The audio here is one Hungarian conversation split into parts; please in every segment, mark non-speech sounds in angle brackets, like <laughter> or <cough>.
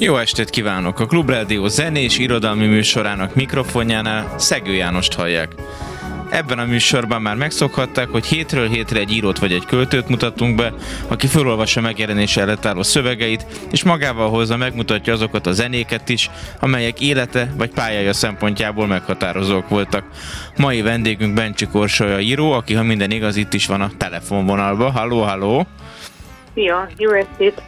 Jó estét kívánok! A Klubrádió zenés irodalmi műsorának mikrofonjánál Szegő Jánost hallják. Ebben a műsorban már megszokhatták, hogy hétről hétre egy írót vagy egy költőt mutatunk be, aki felolvassa megjelenése előtt álló szövegeit, és magával hozza megmutatja azokat a zenéket is, amelyek élete vagy pályája szempontjából meghatározók voltak. Mai vendégünk Bencsi Korsolya író, aki ha minden igaz itt is van a telefonvonalba. Halló, halló! Szia, jó estét!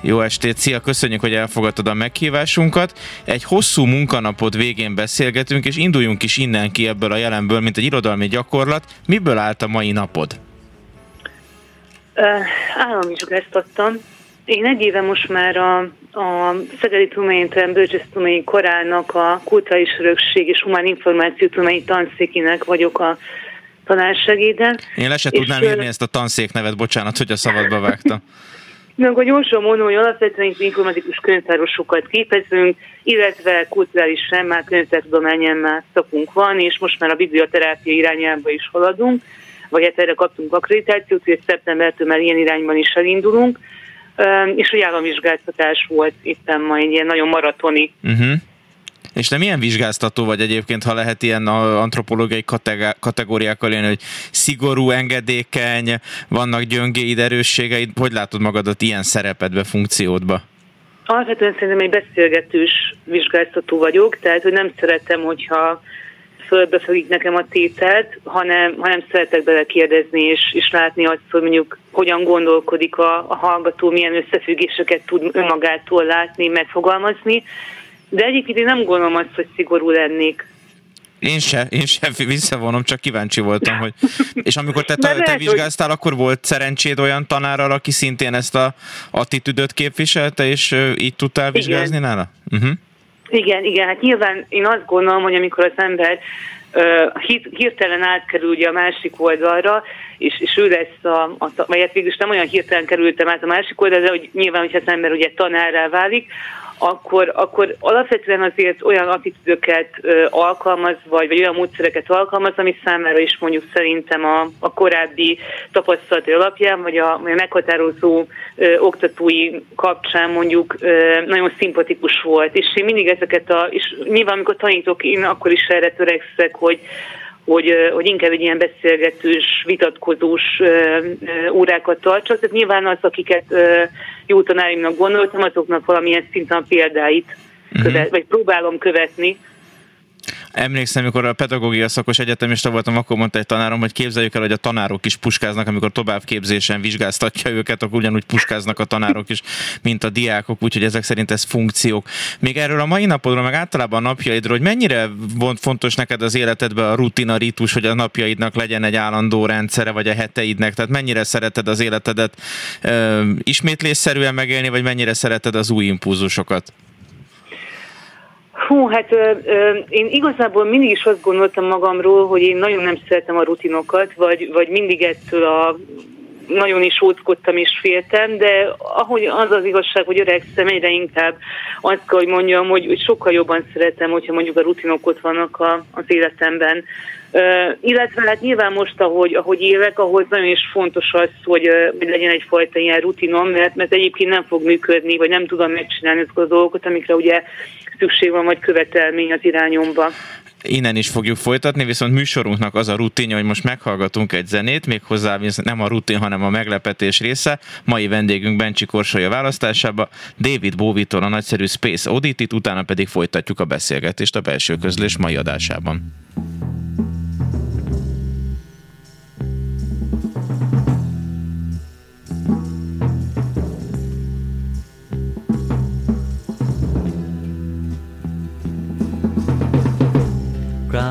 Jó estét, szia, köszönjük, hogy elfogadtad a meghívásunkat. Egy hosszú munkanapod végén beszélgetünk, és induljunk is innen ki ebből a jelenből, mint egy irodalmi gyakorlat. Miből állt a mai napod? Uh, államvizsgáztattam. Én egy éve most már a, a Szegedi Tudományegyetem Bölcsésztudományi Korának a Kulturális Örökség és Humán Információ Tudományi Tanszékinek vagyok a tanársegéde. Én le se tudnám írni ezt a tanszék nevet, bocsánat, hogy a szabadba vágtam. <laughs> Na, akkor gyorsan mondom, hogy alapvetően informatikus könyvtárosokat képezünk, illetve kulturális sem, már már szakunk van, és most már a biblioterápia irányába is haladunk, vagy hát erre kaptunk akkreditációt, hogy szeptembertől már ilyen irányban is elindulunk, és a államvizsgáltatás volt éppen ma egy ilyen nagyon maratoni uh-huh. És te milyen vizsgáztató vagy egyébként, ha lehet ilyen antropológiai kategóriákkal élni, hogy szigorú, engedékeny, vannak gyöngéid, erősségeid, hogy látod magadat ilyen szerepedbe, funkciódba? Alapvetően szerintem egy beszélgetős vizsgáztató vagyok, tehát hogy nem szeretem, hogyha fölbefogik nekem a tételt, hanem, hanem szeretek bele kérdezni, és, és látni azt, hogy mondjuk hogyan gondolkodik a, a hallgató, milyen összefüggéseket tud önmagától látni, megfogalmazni, de egyébként én nem gondolom azt, hogy szigorú lennék. Én se, én se visszavonom, csak kíváncsi voltam, hogy... <laughs> És amikor te, te, te vizsgáztál, akkor volt szerencséd olyan tanárral, aki szintén ezt a attitűdöt képviselte, és így tudtál vizsgázni igen. nála? Uh-huh. Igen, igen, hát nyilván én azt gondolom, hogy amikor az ember uh, hirtelen átkerül ugye a másik oldalra, és, és ő lesz a, a vagy hát végülis nem olyan hirtelen kerültem át a másik oldalra, de hogy nyilván, hogyha az ember ugye tanárrá válik, akkor, akkor alapvetően azért olyan attitűdöket alkalmaz, vagy, vagy olyan módszereket alkalmaz, ami számára is mondjuk szerintem a, a korábbi tapasztalati alapján, vagy a, vagy a meghatározó ö, oktatói kapcsán mondjuk ö, nagyon szimpatikus volt. És én mindig ezeket a, és nyilván amikor tanítok, én akkor is erre törekszek, hogy hogy, hogy inkább egy ilyen beszélgetős, vitatkozós órákat tartsak. Tehát nyilván az, akiket jó tanárimnak gondoltam, azoknak valamilyen szinten a példáit mhm. követ, uh-huh. vagy próbálom követni, Emlékszem, amikor a pedagógia szakos egyetemista voltam, akkor mondta egy tanárom, hogy képzeljük el, hogy a tanárok is puskáznak, amikor továbbképzésen vizsgáztatja őket, akkor ugyanúgy puskáznak a tanárok is, mint a diákok, úgyhogy ezek szerint ez funkciók. Még erről a mai napodról, meg általában a napjaidról, hogy mennyire volt fontos neked az életedben a rutina, ritus, hogy a napjaidnak legyen egy állandó rendszere, vagy a heteidnek, tehát mennyire szereted az életedet ö, ismétlésszerűen megélni, vagy mennyire szereted az új impulzusokat? Hú, hát ö, ö, én igazából mindig is azt gondoltam magamról, hogy én nagyon nem szeretem a rutinokat, vagy, vagy mindig ettől a nagyon is óckodtam és féltem, de ahogy az az igazság, hogy öregszem, egyre inkább azt kell, hogy mondjam, hogy, hogy sokkal jobban szeretem, hogyha mondjuk a rutinok ott vannak a, az életemben. Uh, illetve hát nyilván most, ahogy, ahogy élek, ahhoz nagyon is fontos az, hogy, uh, hogy legyen egyfajta ilyen rutinom, mert, mert egyébként nem fog működni, vagy nem tudom megcsinálni ezeket a dolgokat, amikre ugye szükség van, vagy követelmény az irányomba innen is fogjuk folytatni, viszont műsorunknak az a rutinja, hogy most meghallgatunk egy zenét, méghozzá nem a rutin, hanem a meglepetés része. Mai vendégünk Bencsi Korsolya választásába, David Bowie-tól a nagyszerű Space Oddity-t, utána pedig folytatjuk a beszélgetést a belső közlés mai adásában.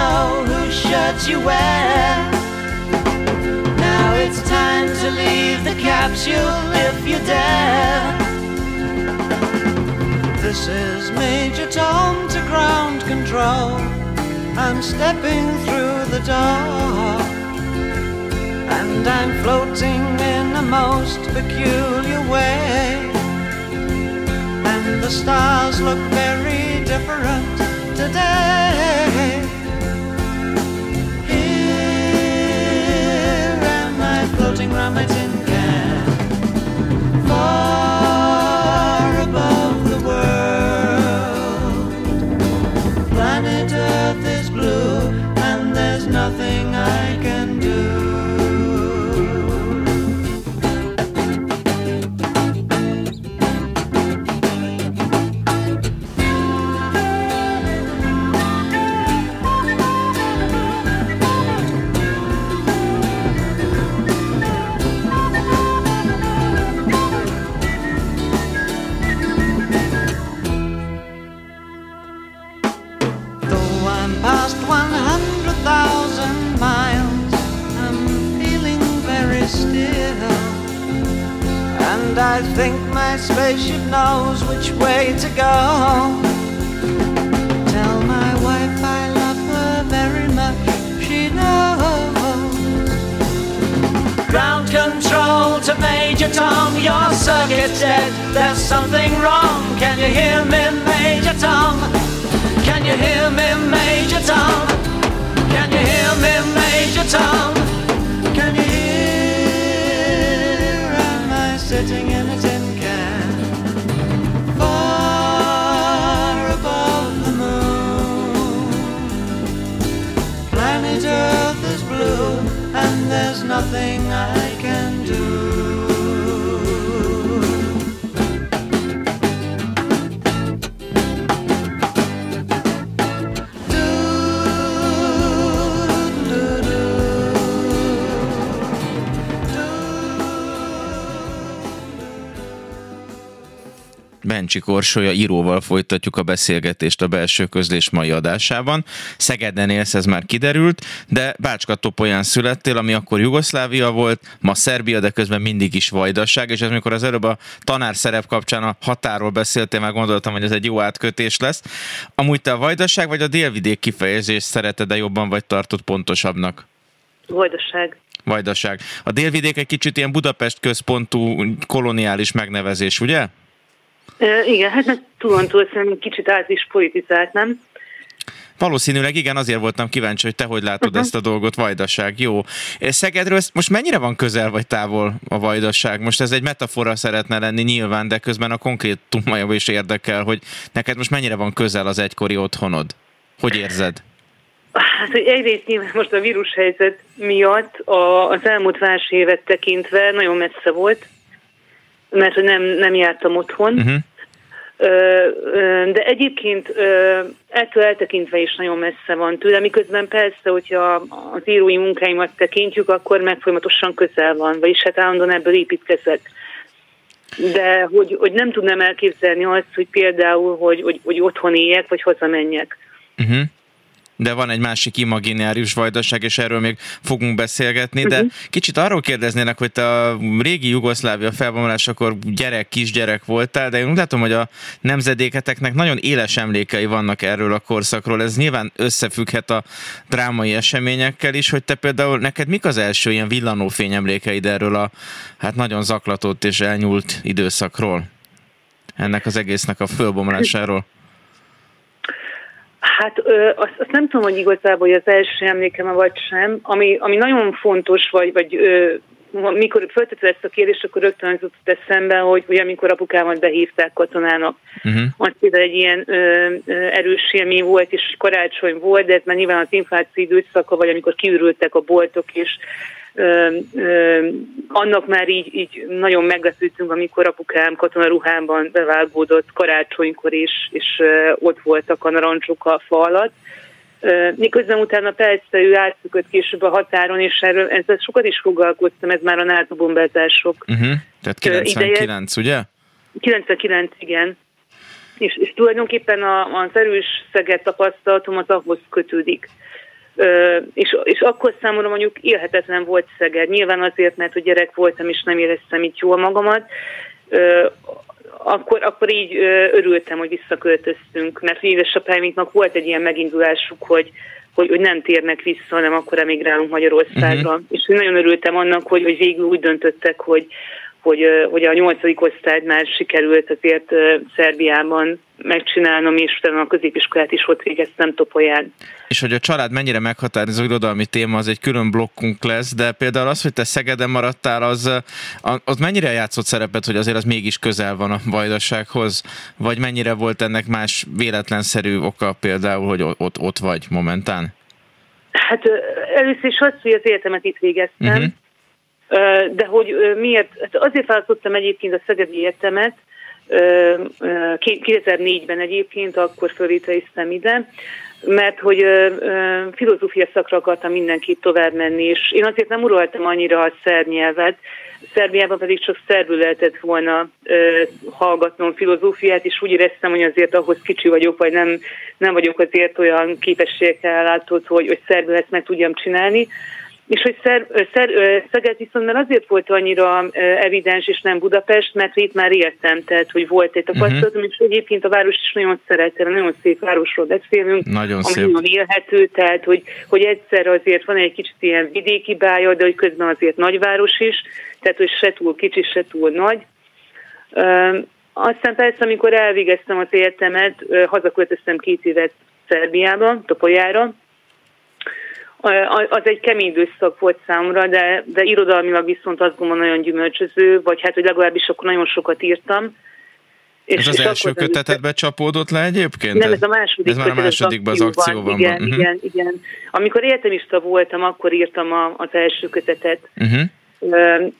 know whose shirt you wear. Now it's time to leave the capsule if you dare. This is Major Tom to ground control. I'm stepping through the door. And I'm floating in a most peculiar way. And the stars look very different today. I floating round my tin can. Far above the world. Planet Earth is blue, and there's nothing I can do. Bencsi Korsolya íróval folytatjuk a beszélgetést a belső közlés mai adásában. Szegeden élsz, ez már kiderült, de Bácska Topolyán születtél, ami akkor Jugoszlávia volt, ma Szerbia, de közben mindig is vajdaság, és ez amikor az előbb a tanár szerep kapcsán a határól beszéltél, már gondoltam, hogy ez egy jó átkötés lesz. Amúgy te a vajdaság vagy a délvidék kifejezést szereted, de jobban vagy tartott pontosabbnak? Vajdaság. Vajdaság. A délvidék egy kicsit ilyen Budapest központú koloniális megnevezés, ugye? E, igen, hát meg túlontúl szerintem kicsit át is politizált, nem? Valószínűleg igen, azért voltam kíváncsi, hogy te hogy látod uh-huh. ezt a dolgot, Vajdaság. Jó. Szegedről most mennyire van közel vagy távol a Vajdaság? Most ez egy metafora szeretne lenni nyilván, de közben a konkrétumaiba is érdekel, hogy neked most mennyire van közel az egykori otthonod? Hogy érzed? Hát, hogy egyrészt nyilván most a vírushelyzet miatt a, az elmúlt vás évet tekintve nagyon messze volt, mert hogy nem, nem jártam otthon. Uh-huh. De egyébként ettől eltekintve is nagyon messze van tőle, miközben persze, hogyha az írói munkáimat tekintjük, akkor meg folyamatosan közel van, vagyis hát állandóan ebből építkezek. De hogy, hogy nem tudnám elképzelni azt, hogy például, hogy, hogy, hogy otthon éljek, vagy hazamenjek. Uh-huh de van egy másik imaginárius vajdaság, és erről még fogunk beszélgetni, de uh-huh. kicsit arról kérdeznének, hogy te a régi Jugoszlávia felvonulásakor gyerek, kisgyerek voltál, de én úgy látom, hogy a nemzedéketeknek nagyon éles emlékei vannak erről a korszakról. Ez nyilván összefügghet a drámai eseményekkel is, hogy te például neked mik az első ilyen villanófény emlékeid erről a hát nagyon zaklatott és elnyúlt időszakról? ennek az egésznek a fölbomlásáról? Hát ö, azt, azt nem tudom, hogy igazából hogy az első emlékem vagy sem. Ami, ami nagyon fontos, vagy, vagy ö, mikor föltetted ezt a kérdést, akkor rögtön az jutott eszembe, hogy, hogy amikor apukámat behívták katonának, uh-huh. az például egy ilyen ö, ö, erős élmény volt, és karácsony volt, de ez már nyilván az infláció időszaka, vagy amikor kiürültek a boltok, és ö, ö, annak már így, így nagyon meglepődtünk, amikor apukám katonaruhában bevágódott karácsonykor, és, és ö, ott voltak a narancsok a fa alatt. Miközben utána persze ő átszökött később a határon, és erről ezzel sokat is foglalkoztam, ez már a NATO bombázások. Uh-huh. Tehát 99, ugye? 99, igen. És, és tulajdonképpen a, az erős Szeged tapasztalatom az ahhoz kötődik. Ö, és, és akkor számomra mondjuk élhetetlen volt Szeged. Nyilván azért, mert hogy gyerek voltam, és nem éreztem itt jól magamat. Ö, akkor, akkor így örültem, hogy visszaköltöztünk, mert édesapáimnak volt egy ilyen megindulásuk, hogy, hogy, hogy nem térnek vissza, hanem akkor emigrálunk Magyarországra. Uh-huh. És nagyon örültem annak, hogy, hogy végül úgy döntöttek, hogy, hogy, hogy a nyolcadik osztályt már sikerült azért Szerbiában megcsinálnom, és utána a középiskolát is ott végeztem Topolyán. És hogy a család mennyire meghatározó irodalmi téma, az egy külön blokkunk lesz, de például az, hogy te Szegeden maradtál, az, az mennyire játszott szerepet, hogy azért az mégis közel van a vajdasághoz, vagy mennyire volt ennek más véletlenszerű oka például, hogy ott, ott vagy momentán? Hát először is az, hogy az életemet itt végeztem, uh-huh de hogy miért, hát azért választottam egyébként a Szegedi Egyetemet, 2004-ben egyébként, akkor fölvételiztem ide, mert hogy filozófia szakra akartam mindenkit tovább menni, és én azért nem uraltam annyira a szerb nyelvet, Szerbiában pedig csak szerbül lehetett volna hallgatnom filozófiát, és úgy éreztem, hogy azért ahhoz kicsi vagyok, vagy nem, nem vagyok azért olyan képességekkel látott, hogy, hogy szerbül ezt meg tudjam csinálni. És hogy Szer, Szer, Szeged viszont mert azért volt annyira evidens, és nem Budapest, mert itt már éltem, tehát hogy volt egy tapasztalatom, uh-huh. és egyébként a város is nagyon szeretem, nagyon szép városról beszélünk, nagyon ami szép. nagyon élhető, tehát hogy, hogy egyszer azért van egy kicsit ilyen vidéki bája, de hogy közben azért nagyváros is, tehát hogy se túl kicsi, se túl nagy. Aztán persze, amikor elvégeztem az egyetemet, hazaköltöztem két évet Szerbiába, Topolyára, az egy kemény időszak volt számomra, de, de irodalmilag viszont azt gondolom nagyon gyümölcsöző, vagy hát, hogy legalábbis akkor nagyon sokat írtam. És, ez az és első kötetetbe csapódott le egyébként? Nem, ez a második Ez már a másodikban az akcióban igen, van. Igen, uh-huh. igen. Amikor egyetemista voltam, akkor írtam a, az első kötetet. Uh-huh.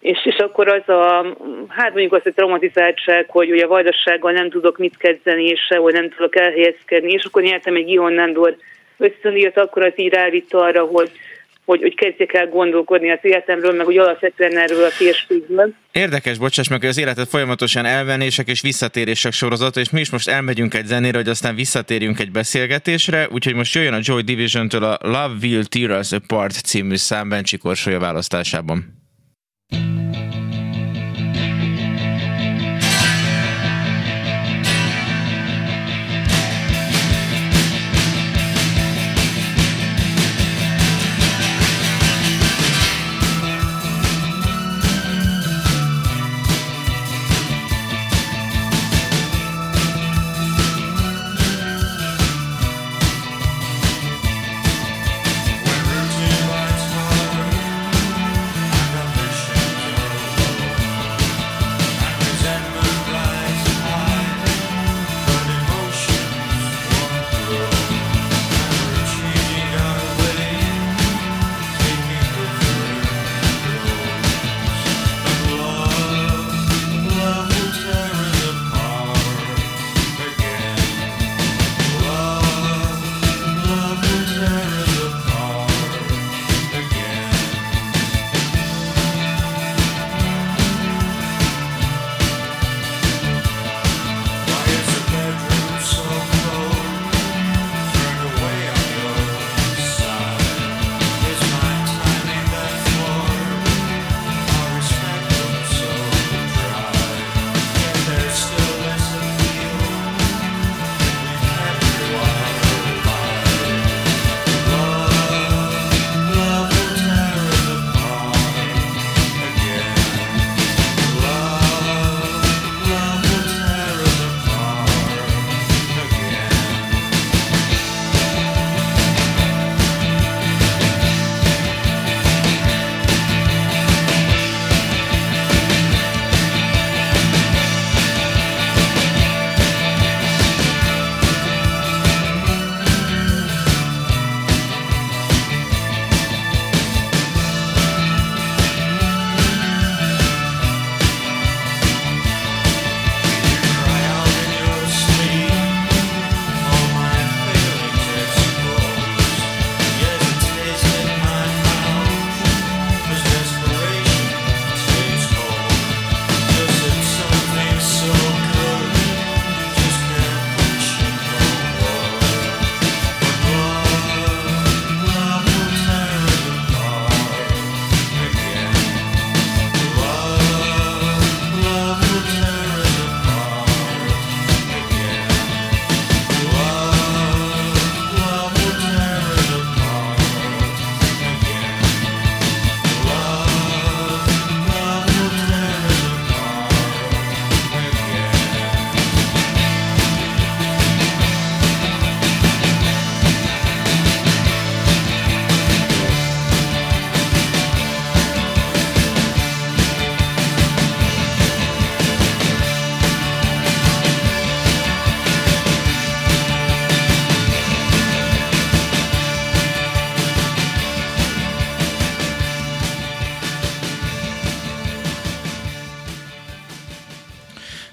És, és akkor az a, hát mondjuk az a traumatizáltság, hogy ugye a vajdasággal nem tudok mit kezdeni, és sehol nem tudok elhelyezkedni, és akkor nyertem egy Ion Nándor ösztöndíjat, akkor az így rávitt arra, hogy, hogy, hogy kezdjek el gondolkodni az életemről, meg úgy alapvetően erről a térségről. Érdekes, bocsáss meg, hogy az életet folyamatosan elvenések és visszatérések sorozata, és mi is most elmegyünk egy zenére, hogy aztán visszatérjünk egy beszélgetésre, úgyhogy most jöjjön a Joy Division-től a Love Will Tear Us Apart című szám Bencsi választásában.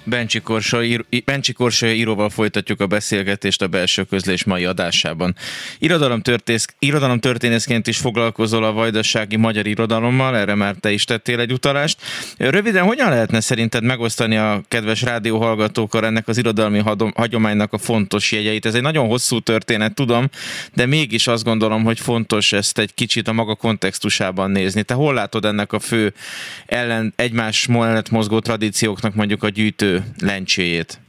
Bencsi Korsa, Bencsi Korsa íróval folytatjuk a beszélgetést a belső közlés mai adásában. Irodalom történészként is foglalkozol a vajdasági magyar irodalommal, erre már te is tettél egy utalást. Röviden, hogyan lehetne szerinted megosztani a kedves rádióhallgatókkal ennek az irodalmi hagyománynak a fontos jegyeit? Ez egy nagyon hosszú történet, tudom, de mégis azt gondolom, hogy fontos ezt egy kicsit a maga kontextusában nézni. Te hol látod ennek a fő ellen, egymás mellett mozgó tradícióknak mondjuk a gyűjtő lencséjét?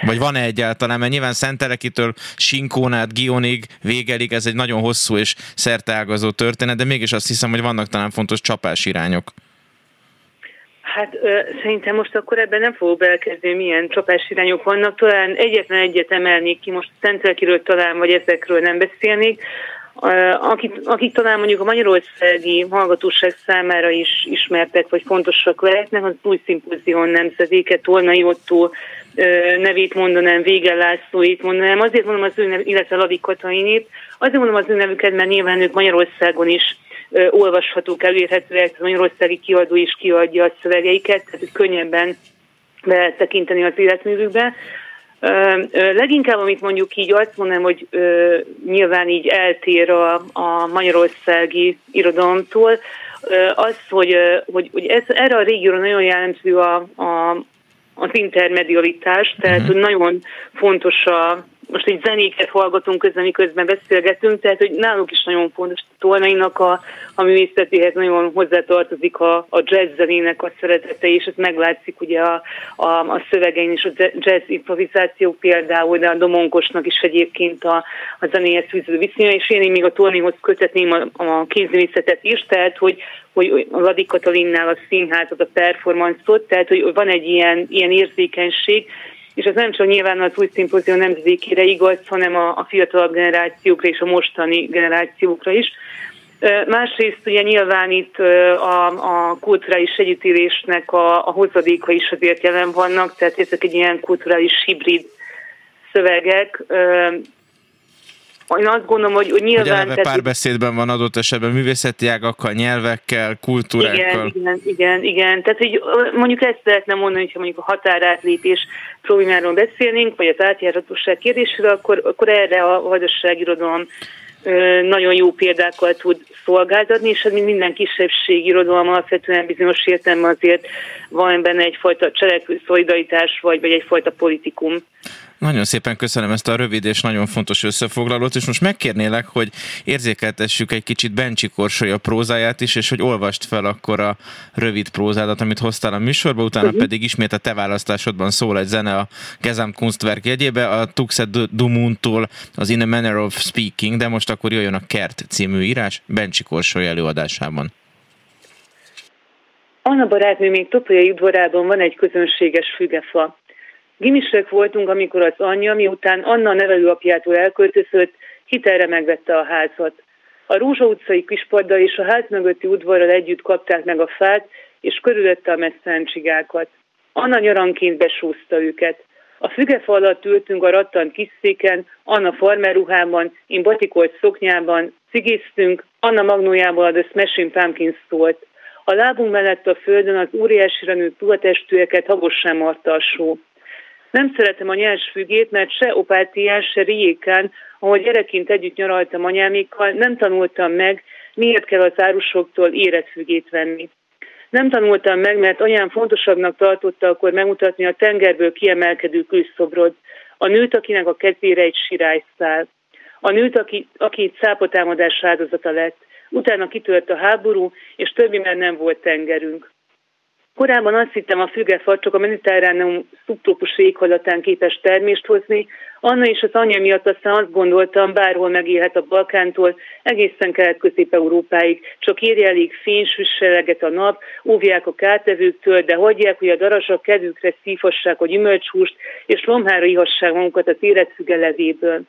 Vagy van-e egyáltalán? Mert nyilván Szentelekitől Sinkónát, Gionig, Végelig, ez egy nagyon hosszú és szerteágazó történet, de mégis azt hiszem, hogy vannak talán fontos csapás irányok. Hát ö, szerintem most akkor ebben nem fogok belekezdeni, milyen csapás irányok vannak. Talán egyetlen egyet emelnék ki, most Szentelekiről talán, vagy ezekről nem beszélnék akik, akik talán mondjuk a magyarországi hallgatóság számára is ismertek, vagy fontosak lehetnek, az új szimpózion nemzedéke, Tornai Otto nevét mondanám, Vége Lászlóit mondanám. Azért mondom az ő nev, illetve Ladik Katainét, azért mondom az ő nevüket, mert nyilván ők Magyarországon is olvashatók, elérhetőek, Magyarországi kiadó is kiadja a szövegeiket, tehát könnyebben be tekinteni az életművükbe. Leginkább, amit mondjuk így azt mondanám, hogy ö, nyilván így eltér a, a magyarországi irodalomtól, az, hogy, hogy, hogy ez, erre a régióra nagyon jellemző a, a, az intermedialitás, tehát uh-huh. hogy nagyon fontos a, most egy zenéket hallgatunk közben, miközben beszélgetünk, tehát hogy náluk is nagyon fontos. Tolnainak a, a művészetéhez nagyon hozzátartozik a, a jazz zenének a szeretete, és ez meglátszik ugye a, a, a szövegein is, a jazz improvizációk például, de a Domonkosnak is egyébként a, a zenéhez fűződő viszonya, és én még a Tolnihoz kötetném a, a kézművészetet is, tehát hogy hogy a Ladik Katalinnál a színházat, a performance-ot, tehát hogy van egy ilyen, ilyen érzékenység, és ez nem csak nyilván az új szimpózió nemzedékére igaz, hanem a, a fiatalabb generációkra és a mostani generációkra is. Másrészt ugye nyilván itt a, a kulturális együttélésnek a, a hozadéka is azért jelen vannak, tehát ezek egy ilyen kulturális hibrid szövegek, én azt gondolom, hogy, hogy nyilván... Hogy eleve párbeszédben van adott esetben művészeti ágakkal, nyelvekkel, kultúrákkal. Igen, igen, igen, igen. Tehát hogy mondjuk ezt lehetne mondani, hogyha mondjuk a határátlépés problémáról beszélnénk, vagy az átjárhatóság kérdéséről, akkor, akkor erre a vajdaságirodalom nagyon jó példákkal tud szolgáltatni, és mint minden kisebbség irodalom alapvetően bizonyos értelemben azért van benne egyfajta cselekvő szolidaritás, vagy, vagy egyfajta politikum. Nagyon szépen köszönöm ezt a rövid és nagyon fontos összefoglalót, és most megkérnélek, hogy érzékeltessük egy kicsit Bencsi Korsolya prózáját is, és hogy olvast fel akkor a rövid prózádat, amit hoztál a műsorba, utána uh-huh. pedig ismét a te választásodban szól egy zene a Gezám Kunstwerk jegyébe, a Tuxed Dumuntól az In a Manner of Speaking, de most akkor jöjjön a Kert című írás Bencsi Korsolya előadásában. Anna barátnő még Topolyai udvarában van egy közönséges fügefa. Gimisek voltunk, amikor az anyja, miután Anna nevelőapjától elköltözött, hitelre megvette a házat. A Rúzsa utcai kispadda és a ház mögötti udvarral együtt kapták meg a fát, és körülötte a messzencsigákat. Anna nyaranként besúzta őket. A fügefa alatt ültünk a rattant kis széken, Anna farmerruhában, én batikolt szoknyában, cigiztünk, Anna magnójában a The Smashing Pumpkins szólt. A lábunk mellett a földön az óriásira nőtt tuhatestűeket habos sem marta a só. Nem szeretem a nyers fügét, mert se opátián, se riékán, ahogy gyerekként együtt nyaraltam anyámékkal, nem tanultam meg, miért kell az árusoktól érett venni. Nem tanultam meg, mert anyám fontosabbnak tartotta akkor megmutatni a tengerből kiemelkedő külszobrod. A nőt, akinek a kezére egy sirály száll. A nőt, aki, aki szápotámadás áldozata lett. Utána kitört a háború, és többi már nem volt tengerünk. Korábban azt hittem, a fügefa csak a mediterráneum szubtrópus éghajlatán képes termést hozni, Anna és az anyja miatt aztán azt gondoltam, bárhol megélhet a Balkántól, egészen kelet-közép-európáig, csak írja elég fénysüsseleget a nap, óvják a kártevőktől, de hagyják, hogy a darasak kedvükre szífassák a gyümölcshúst, és lomhára ihassák magukat az életfüge levéből.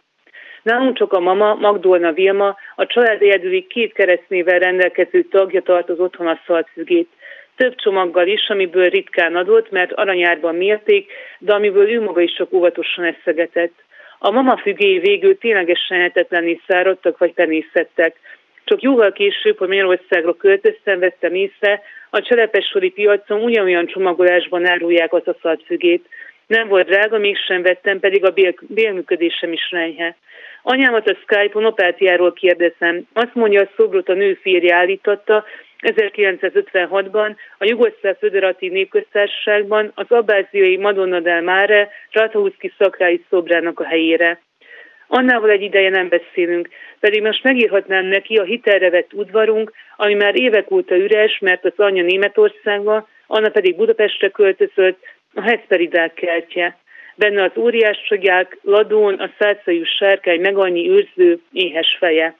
Nálunk csak a mama, Magdolna Vilma, a család egyedüli két keresztnével rendelkező tagja tart otthon a szaltfügét több csomaggal is, amiből ritkán adott, mert aranyárban mérték, de amiből ő maga is csak óvatosan eszegetett. A mama fügéi végül ténylegesen lehetetlenné száradtak vagy penészettek. Csak jóval később, hogy Magyarországra költöztem, vettem észre, a cselepessori piacon ugyanolyan csomagolásban árulják az aszaltfügét. Nem volt drága, mégsem vettem, pedig a bél, bélműködésem is renyhe. Anyámat a Skype-on opátiáról kérdezem. Azt mondja, a szobrot a nő férje állította, 1956-ban a Jugoszláv Föderatív Népköztársaságban az abbáziai Madonna del Mare Ratauszki szakrái szobrának a helyére. Annával egy ideje nem beszélünk, pedig most megírhatnám neki a hitelre vett udvarunk, ami már évek óta üres, mert az anyja Németországba, Anna pedig Budapestre költözött, a Hesperidák keltje. Benne az óriáscsogják, ladón, a szálcajú sárkány meg annyi őrző, éhes feje.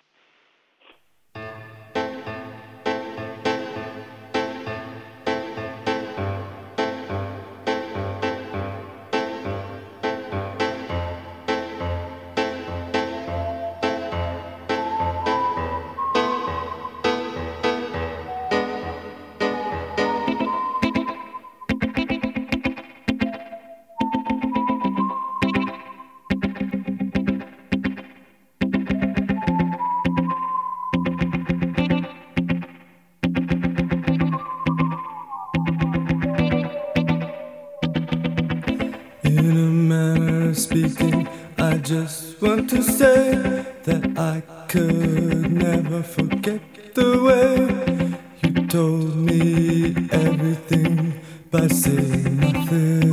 could never forget the way you told me everything by saying nothing.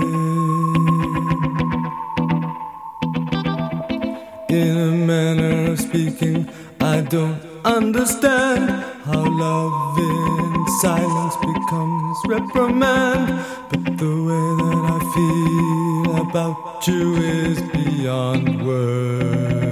In a manner of speaking, I don't understand how love in silence becomes reprimand. But the way that I feel about you is beyond words.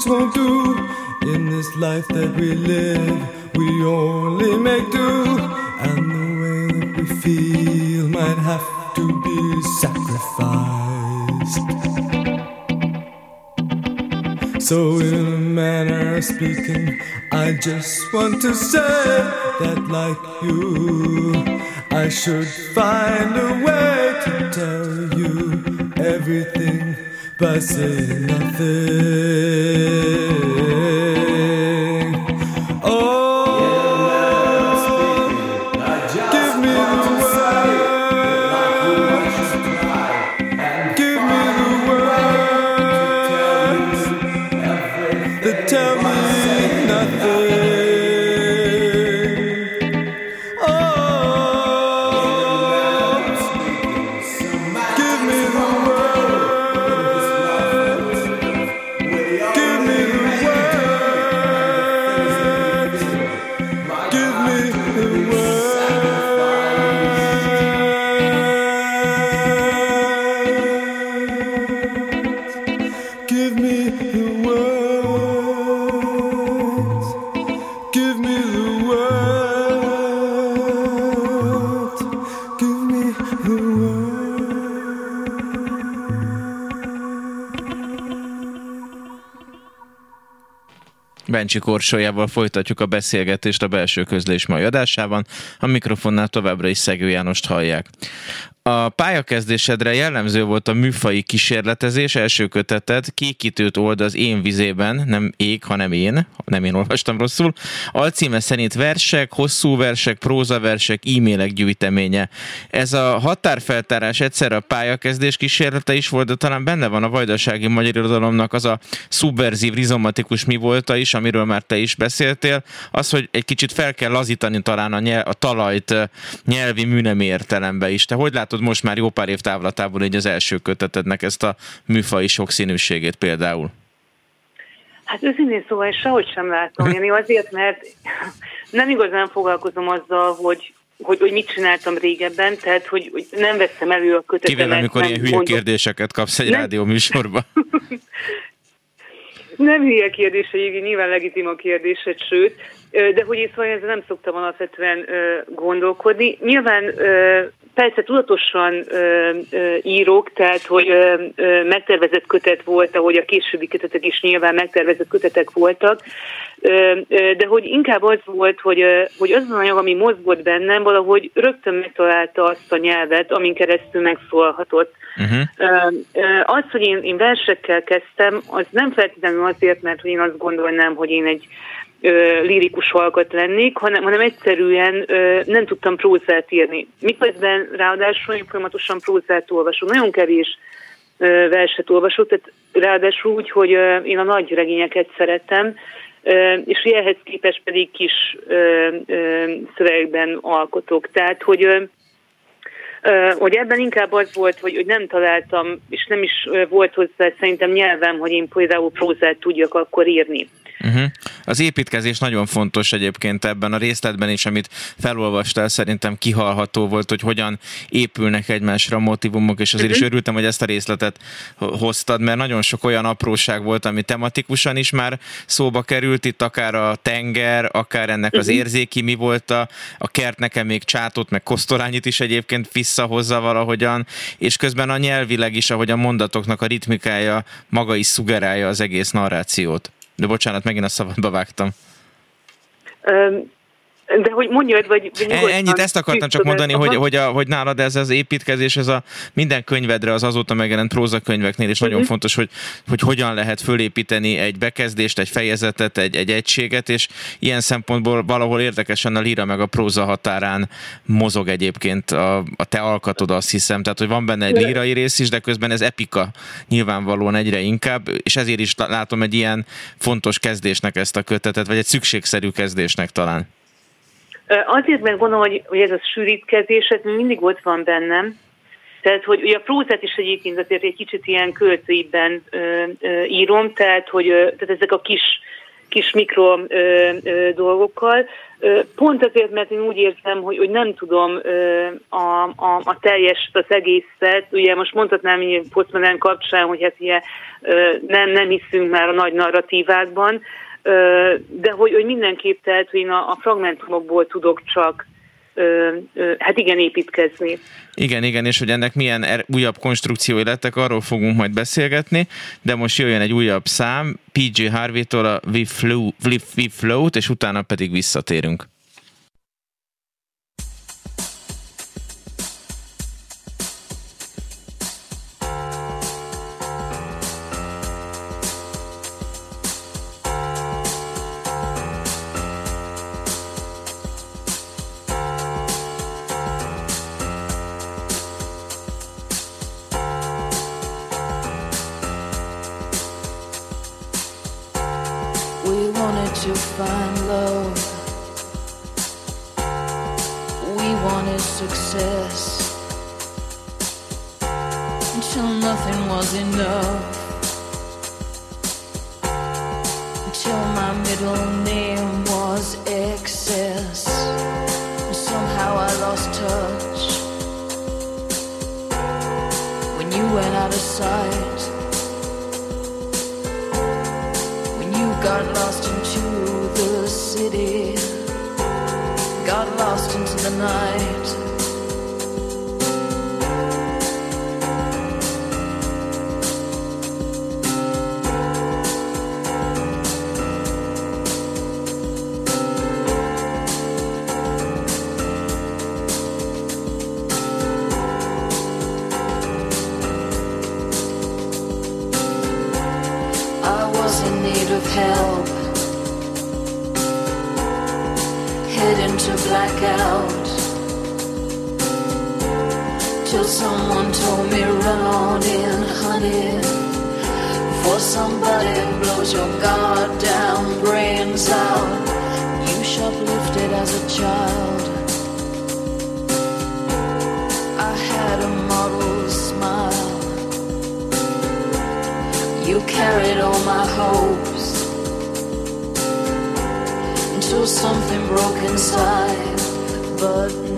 Semantics won't do. In this life that we live, we only make do. And the way that we feel might have to be sacrificed. So, in a manner of speaking, I just want to say that, like you, I should find a way to tell you everything by saying nothing. Bencsi Korsójával folytatjuk a beszélgetést a belső közlés mai adásában. A mikrofonnál továbbra is Szegő Jánost hallják. A pályakezdésedre jellemző volt a műfai kísérletezés, első köteted, kékítőt old az én vizében, nem ég, hanem én, nem én olvastam rosszul. Alcíme szerint versek, hosszú versek, prózaversek, e-mailek gyűjteménye. Ez a határfeltárás egyszer a pályakezdés kísérlete is volt, de talán benne van a vajdasági magyar irodalomnak az a szubverzív, rizomatikus mi volta is, amiről már te is beszéltél, az, hogy egy kicsit fel kell lazítani talán a, nyelv, a talajt nyelvi műnemi értelembe is. Te hogy látod látod most már jó pár év távlatából egy az első kötetednek ezt a műfai sokszínűségét például? Hát őszintén szóval én sehogy sem látom. Én azért, mert nem igazán foglalkozom azzal, hogy hogy, hogy mit csináltam régebben, tehát hogy, hogy nem vettem elő a kötetemet. Kivel, amikor ilyen hülye mondom. kérdéseket kapsz egy nem. rádió műsorba. <laughs> nem hülye kérdése, nyilván legitim a kérdésed, sőt, de hogy én szóval ezzel nem szoktam alapvetően gondolkodni. Nyilván persze tudatosan írok, tehát hogy megtervezett kötet volt, ahogy a későbbi kötetek is nyilván megtervezett kötetek voltak, de hogy inkább az volt, hogy, hogy az az anyag, ami mozgott bennem, valahogy rögtön megtalálta azt a nyelvet, amin keresztül megszólhatott. Uh-huh. Az, hogy én, én versekkel kezdtem, az nem feltétlenül azért, mert hogy én azt gondolnám, hogy én egy lirikus hallgat lennék, hanem, hanem egyszerűen ö, nem tudtam prózát írni. Miközben ráadásul én folyamatosan prózát olvasok. Nagyon kevés ö, verset olvasok, tehát ráadásul úgy, hogy ö, én a nagy regényeket szeretem, ö, és ehhez képest pedig kis ö, ö, szövegben alkotok. Tehát, hogy ö, hogy ebben inkább az volt, hogy, hogy nem találtam, és nem is volt hozzá szerintem nyelvem, hogy én például prózát tudjak akkor írni. Uh-huh. Az építkezés nagyon fontos egyébként ebben a részletben is, amit felolvastál, szerintem kihalható volt, hogy hogyan épülnek egymásra a motivumok, és azért uh-huh. is mhm. örültem, hogy ezt a részletet hoztad, mert nagyon sok olyan apróság volt, ami tematikusan is már szóba került, itt akár a tenger, akár ennek uh-huh. az mhm. érzéki mi volt a, a kert, nekem még csátot, meg kosztolányit is egyébként visszahozza valahogyan, és közben a nyelvileg is, ahogy a mondatoknak a ritmikája maga is szugerálja az egész narrációt. De bocsánat, megint a szabadba vágtam. Um, de hogy mondjad, vagy... vagy e, Ennyit, ezt akartam csak mondani, hogy, hogy, a, hogy nálad ez az építkezés, ez a minden könyvedre, az azóta megjelent prózakönyveknél is uh-huh. nagyon mhm. fontos, hogy, hogy hogyan lehet fölépíteni egy bekezdést, egy fejezetet, egy, egy egységet, és ilyen szempontból valahol érdekesen a líra meg a próza határán mozog egyébként a, a te alkatod, azt hiszem. Tehát, hogy van benne egy lírai rész is, de közben ez epika nyilvánvalóan egyre inkább, és ezért is látom egy ilyen fontos kezdésnek ezt a kötetet, vagy egy szükségszerű kezdésnek talán. Azért, mert gondolom, hogy, hogy ez a sűrítkezés, ez mindig ott van bennem. Tehát, hogy ugye a prózát is egyébként azért egy kicsit ilyen ö, írom, tehát, hogy ö, tehát ezek a kis, kis mikro ö, ö, dolgokkal. Ö, pont azért, mert én úgy érzem, hogy, hogy nem tudom ö, a, a, a teljes, az egészet, ugye most mondhatnám így Postman kapcsán, hogy hát ugye, ö, nem, nem hiszünk már a nagy narratívákban, de hogy, hogy mindenképp tehát, hogy én a, a fragmentumokból tudok csak hát igen, építkezni. Igen, igen, és hogy ennek milyen er, újabb konstrukciói lettek, arról fogunk majd beszélgetni, de most jöjjön egy újabb szám, PG Harvey-tól a We, Flow, We Float, és utána pedig visszatérünk. to find love. We wanted success until nothing was enough. as a child. I had a model smile. You carried all my hopes until something broke inside. But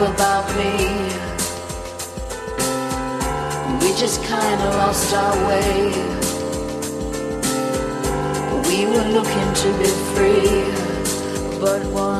about me. We just kinda lost our way. We were looking to be free, but one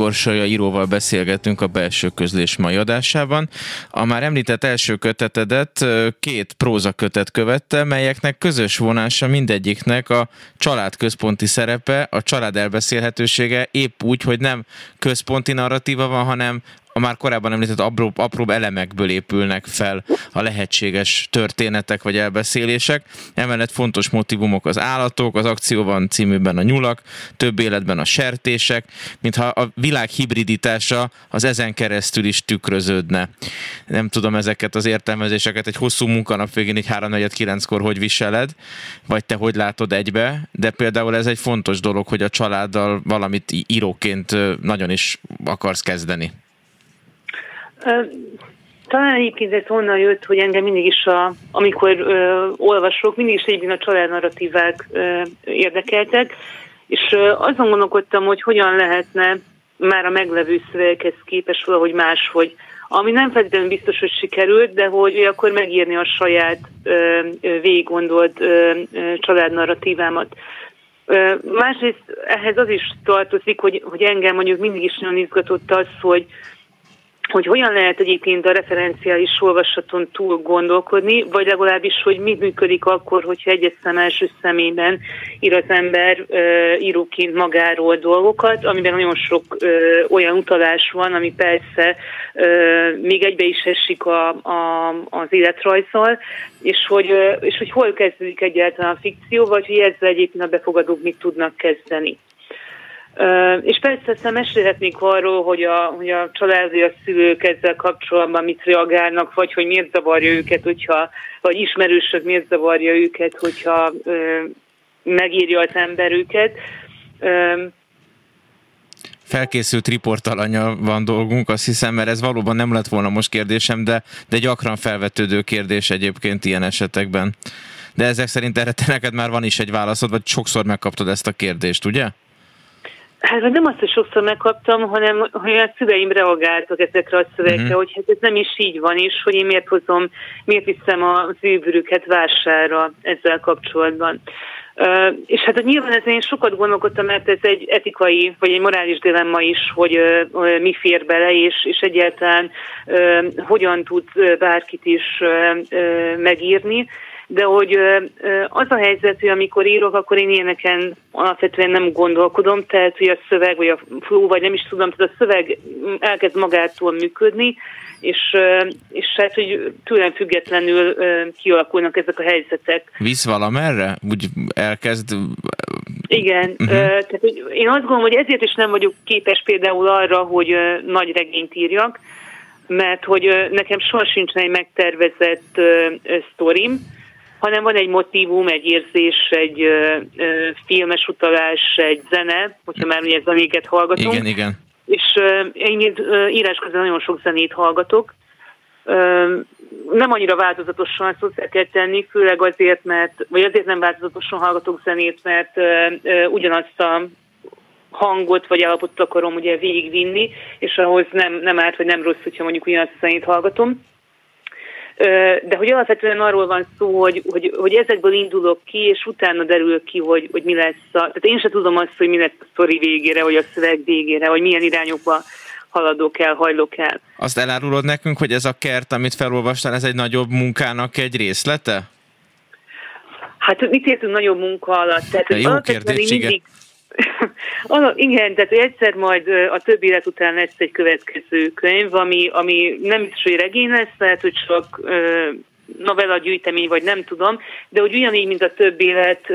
Korsolya íróval beszélgetünk a belső közlés mai adásában. A már említett első kötetedet két prózakötet követte, melyeknek közös vonása mindegyiknek a család központi szerepe, a család elbeszélhetősége, épp úgy, hogy nem központi narratíva van, hanem a már korábban említett apróbb, apróbb elemekből épülnek fel a lehetséges történetek vagy elbeszélések. Emellett fontos motivumok az állatok, az akcióban címűben a nyulak, több életben a sertések, mintha a világ hibriditása az ezen keresztül is tükröződne. Nem tudom ezeket az értelmezéseket egy hosszú munkanap végén, így 3-4-9-kor hogy viseled, vagy te hogy látod egybe, de például ez egy fontos dolog, hogy a családdal valamit íróként nagyon is akarsz kezdeni. Ö, Talán egyébként ez onnan jött, hogy engem mindig is, a, amikor ö, olvasok, mindig is egyébként a családnarratívák ö, érdekeltek, és ö, azon gondolkodtam, hogy hogyan lehetne már a meglevő szövegekhez képes valahogy máshogy ami nem feltétlenül biztos, hogy sikerült, de hogy akkor megírni a saját végig gondolt családnarratívámat. Másrészt ehhez az is tartozik, hogy, hogy engem mondjuk mindig is nagyon izgatott az, hogy, hogy hogyan lehet egyébként a referenciális olvasaton túl gondolkodni, vagy legalábbis, hogy mi működik akkor, hogyha egyes szem első szemében ír az ember uh, íróként magáról dolgokat, amiben nagyon sok uh, olyan utalás van, ami persze uh, még egybe is esik a, a, az életrajzzal, és hogy, uh, és hogy hol kezdődik egyáltalán a fikció, vagy hogy ezzel egyébként a befogadók mit tudnak kezdeni. És persze aztán mesélhetnék arról, hogy a, hogy a családi a szülők ezzel kapcsolatban mit reagálnak, vagy hogy miért zavarja őket, hogyha, vagy ismerősök miért zavarja őket, hogyha ö, megírja az ember őket. Ö, felkészült riportalanya van dolgunk, azt hiszem, mert ez valóban nem lett volna most kérdésem, de, de gyakran felvetődő kérdés egyébként ilyen esetekben. De ezek szerint erre te neked már van is egy válaszod, vagy sokszor megkaptad ezt a kérdést, ugye? Hát nem azt, hogy sokszor megkaptam, hanem hogy a szüleim reagáltak ezekre a szövegekre, uh-huh. hogy hát ez nem is így van is, hogy én miért hozom, miért viszem az őbürüket vásárra ezzel kapcsolatban. Uh, és hát nyilván ezen én sokat gondolkodtam, mert ez egy etikai, vagy egy morális dilemma is, hogy uh, mi fér bele, és, és egyáltalán uh, hogyan tud bárkit is megírni de hogy az a helyzet, hogy amikor írok, akkor én ilyeneken alapvetően nem gondolkodom, tehát hogy a szöveg, vagy a flow, vagy nem is tudom, tehát a szöveg elkezd magától működni, és, és hát, hogy tőlem függetlenül kialakulnak ezek a helyzetek. Visz valamerre? Úgy elkezd... Igen, uh-huh. tehát hogy én azt gondolom, hogy ezért is nem vagyok képes például arra, hogy nagy regényt írjak, mert hogy nekem soha sincs egy megtervezett sztorim, hanem van egy motivum, egy érzés, egy ö, ö, filmes utalás, egy zene, hogyha már ugye zenéket hallgatunk. Igen, igen. És ö, én ö, írás közben nagyon sok zenét hallgatok. Ö, nem annyira változatosan ezt hozzá kell tenni, főleg azért, mert, vagy azért nem változatosan hallgatok zenét, mert ö, ö, ugyanazt a hangot vagy állapotot akarom ugye végigvinni, és ahhoz nem, nem árt, vagy nem rossz, hogyha mondjuk ugyanazt a zenét hallgatom de hogy alapvetően arról van szó, hogy, hogy, hogy ezekből indulok ki, és utána derül ki, hogy, hogy mi lesz a... Tehát én sem tudom azt, hogy mi lesz a sztori végére, vagy a szöveg végére, hogy milyen irányokba haladok el, hajlok el. Azt elárulod nekünk, hogy ez a kert, amit felolvastál, ez egy nagyobb munkának egy részlete? Hát mit értünk nagyobb munka alatt? Tehát, Jó kérdés, mindig, igen <laughs> igen, tehát egyszer majd a több élet után lesz egy következő könyv, ami, ami nem is, hogy regény lesz, lehet, hogy csak novella gyűjtemény, vagy nem tudom, de hogy ugyanígy, mint a több élet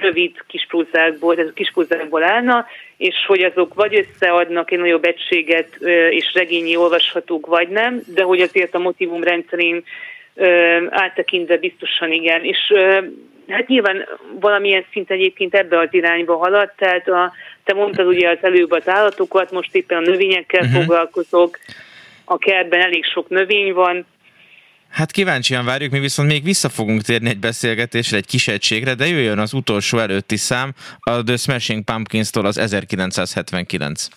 rövid kisprózákból, tehát kisprózákból állna, és hogy azok vagy összeadnak egy nagyobb egységet, és regényi olvashatók, vagy nem, de hogy azért a motivum rendszerén áttekintve biztosan igen. És hát nyilván valamilyen szint egyébként ebbe az irányba halad, tehát a, te mondtad ugye az előbb az állatokat, most éppen a növényekkel uh-huh. foglalkozok, a kertben elég sok növény van, Hát kíváncsian várjuk, mi viszont még vissza fogunk térni egy beszélgetésre, egy kis egységre, de jöjjön az utolsó előtti szám, a The Smashing Pumpkins-tól az 1979.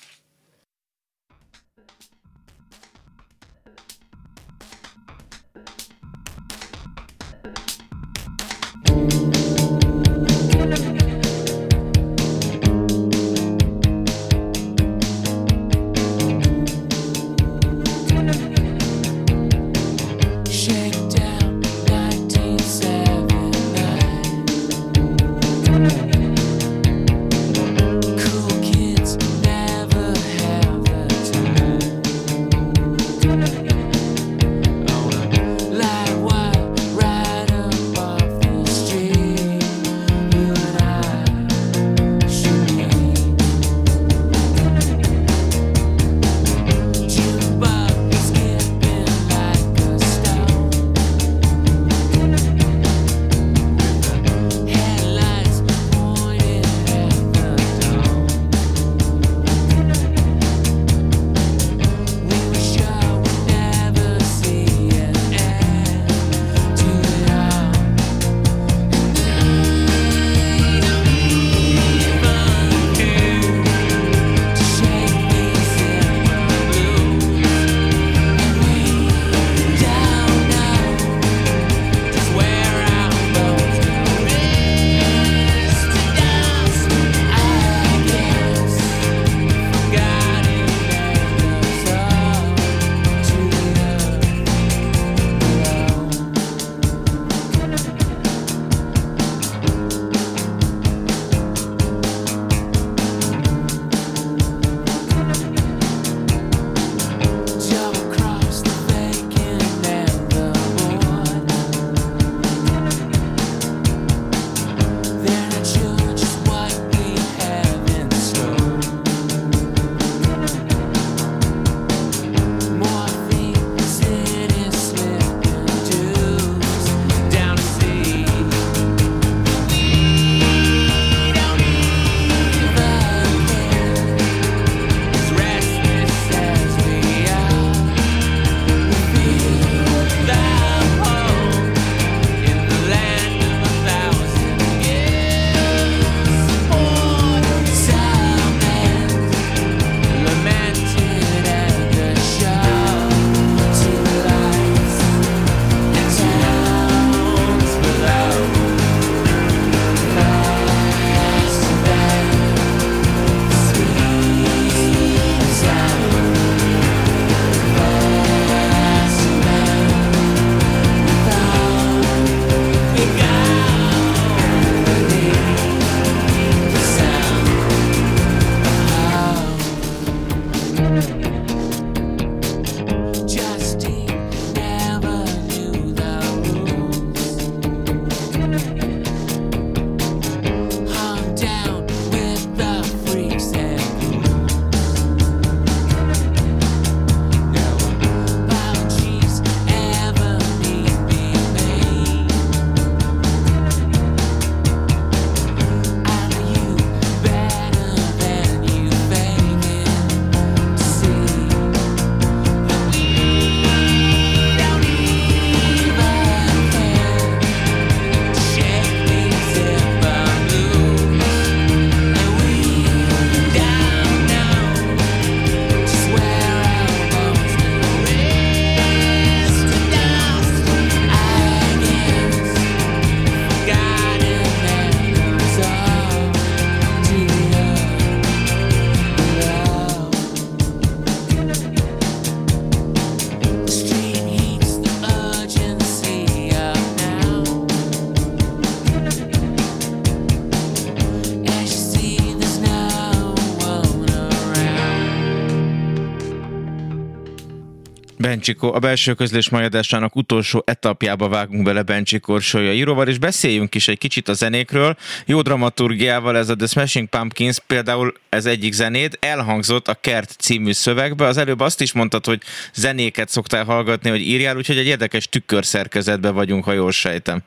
Bencsikó, a belső közlés majadásának utolsó etapjába vágunk bele Bencsi Korsolya íróval, és beszéljünk is egy kicsit a zenékről. Jó dramaturgiával ez a The Smashing Pumpkins, például ez egyik zenéd, elhangzott a Kert című szövegbe. Az előbb azt is mondtad, hogy zenéket szoktál hallgatni, hogy írjál, úgyhogy egy érdekes tükörszerkezetben vagyunk, ha jól sejtem.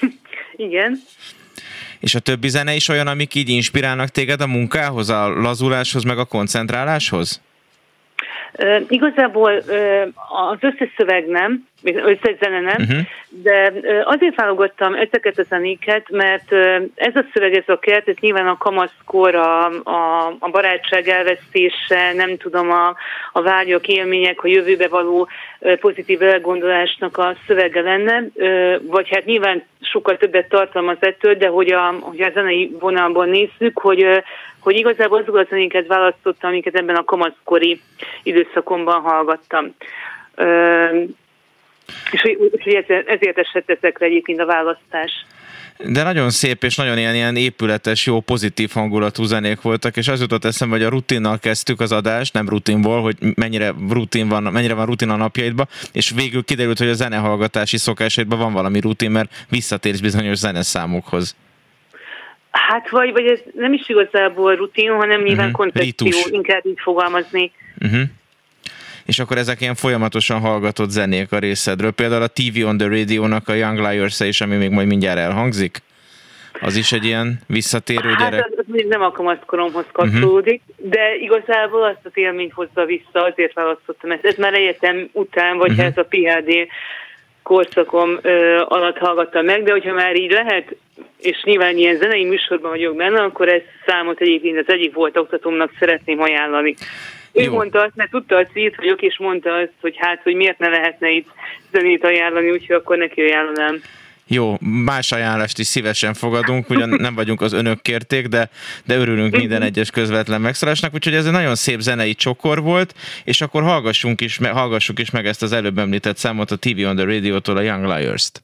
<laughs> Igen. És a többi zene is olyan, amik így inspirálnak téged a munkához, a lazuláshoz, meg a koncentráláshoz? Igazából az összes szöveg nem, összes zene nem, uh-huh. de azért válogattam ezeket a zenéket, mert ez a szöveg, ez a kert, ez nyilván a kamaszkor, a, a, a barátság elvesztése, nem tudom, a, a vágyok, élmények, a jövőbe való pozitív elgondolásnak a szövege lenne, vagy hát nyilván sokkal többet tartalmaz ettől, de hogy a, hogy a zenei vonalban nézzük, hogy hogy igazából azokat a zenéket választottam, amiket ebben a kamaszkori időszakomban hallgattam. És hogy ezért esett ezekre egyébként a választás. De nagyon szép és nagyon ilyen, ilyen épületes, jó, pozitív hangulatú zenék voltak, és az jutott eszembe, hogy a rutinnal kezdtük az adást, nem rutinból, hogy mennyire rutin van, mennyire van rutin a napjaidban, és végül kiderült, hogy a zenehallgatási szokásaidban van valami rutin, mert visszatérsz bizonyos zeneszámokhoz. Hát vagy, vagy ez nem is igazából rutin, hanem nyilván uh-huh. koncepció, inkább így fogalmazni. Uh-huh. És akkor ezek ilyen folyamatosan hallgatott zenék a részedről. Például a TV on the Radio-nak a Young liars is, ami még majd mindjárt elhangzik. Az is egy ilyen visszatérő hát, gyerek? Hát az még nem a kamaszkoromhoz kapcsolódik, uh-huh. de igazából azt az élményt hozza vissza, azért választottam ezt. Ez már egyetem után, vagy uh-huh. ez a PHD korszakom ö, alatt hallgattam meg, de hogyha már így lehet, és nyilván ilyen zenei műsorban vagyok benne, akkor ez számot egyébként az egyik volt oktatómnak szeretném ajánlani. Ő Jó. mondta azt, mert tudta a cít vagyok, és mondta azt, hogy hát, hogy miért ne lehetne itt zenét ajánlani, úgyhogy akkor neki ajánlanám. Jó, más ajánlást is szívesen fogadunk, ugyan nem vagyunk az önök kérték, de, de örülünk minden egyes közvetlen megszólásnak, úgyhogy ez egy nagyon szép zenei csokor volt, és akkor hallgassunk is, hallgassuk is meg ezt az előbb említett számot a TV on the Radio-tól, a Young Liars-t.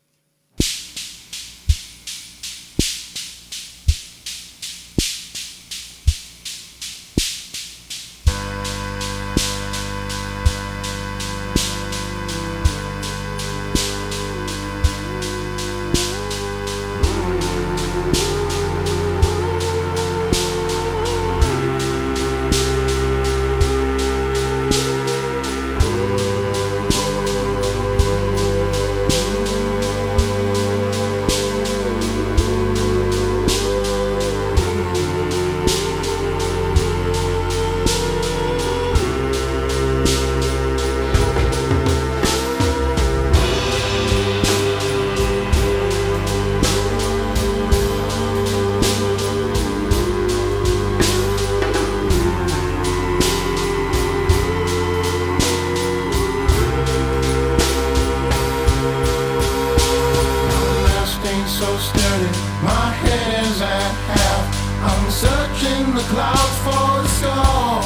so sturdy, my head is at half. I'm searching the clouds for a star.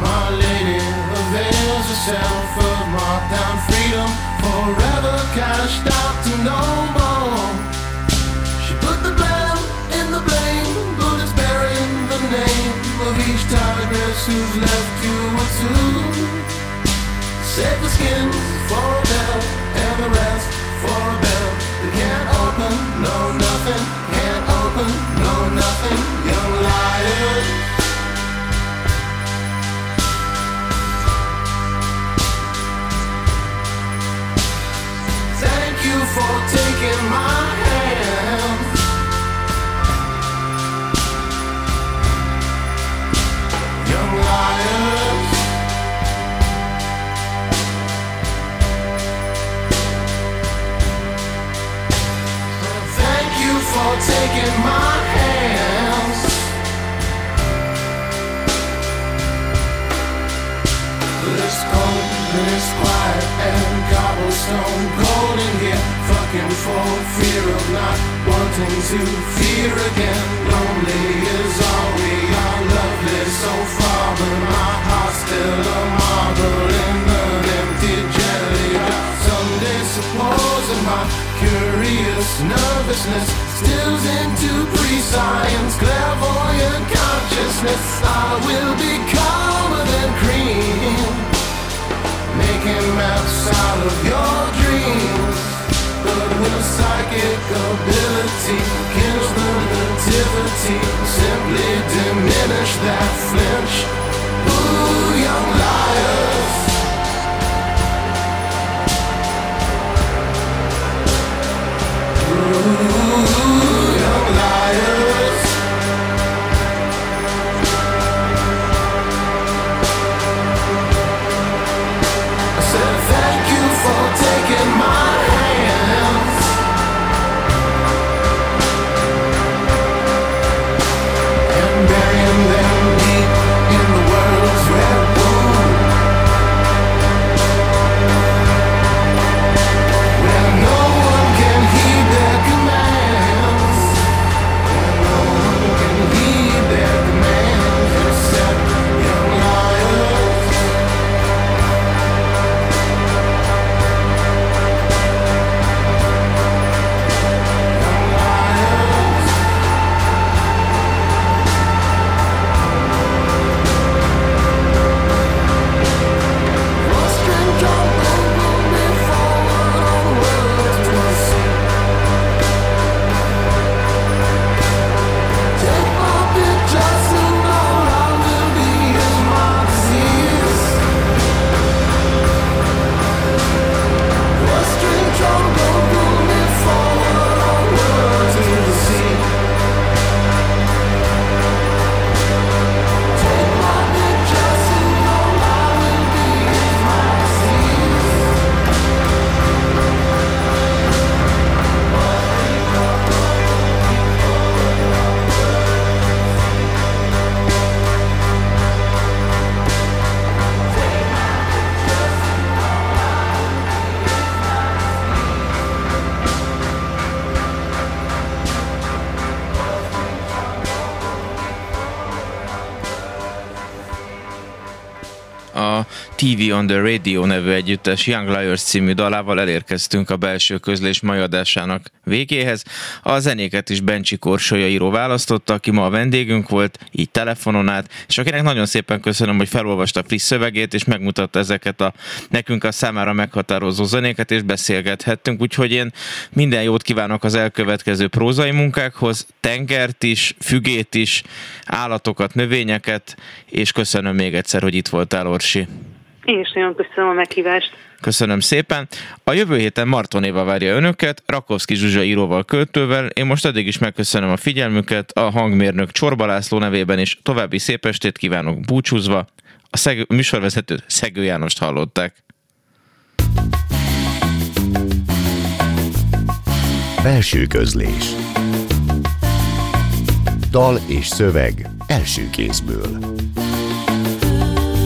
My lady avails herself of markdown freedom, forever cashed out to no more. She put the blame in the blame, but it's bearing the name of each tigress who's left you a zoo. Save the skins for a bell and the rest can't open, no nothing, can't open, no nothing, young. Thank you for taking my hand. Young liar. for taking my hands. Let's go, let's quiet and cobblestone cold in here. Fucking for fear of not wanting to fear again. Lonely is all we are, Loveless, so far, but my heart's still a marble in an empty jelly jar. Someday supposing my curious nervousness distills into pre-science, clairvoyant consciousness. I will be calmer than cream, making maps out of your dreams. But will psychic ability kindle the nativity? Simply diminish that flinch. Ooh, young liars. TV on the Radio nevű együttes Young Liars című dalával elérkeztünk a belső közlés mai adásának végéhez. A zenéket is Bencsi Korsolya író választotta, aki ma a vendégünk volt, így telefonon át, és akinek nagyon szépen köszönöm, hogy felolvasta friss szövegét, és megmutatta ezeket a nekünk a számára meghatározó zenéket, és beszélgethettünk, úgyhogy én minden jót kívánok az elkövetkező prózai munkákhoz, tengert is, fügét is, állatokat, növényeket, és köszönöm még egyszer, hogy itt voltál, Orsi. Én is nagyon köszönöm a meghívást. Köszönöm szépen. A jövő héten Marton Éva várja önöket, Rakovszki Zsuzsa íróval, költővel. Én most eddig is megköszönöm a figyelmüket, a hangmérnök Csorba László nevében is további szép estét kívánok búcsúzva. A szeg- műsorvezetőt Szegő Jánost hallották. Belső közlés Dal és szöveg első kézből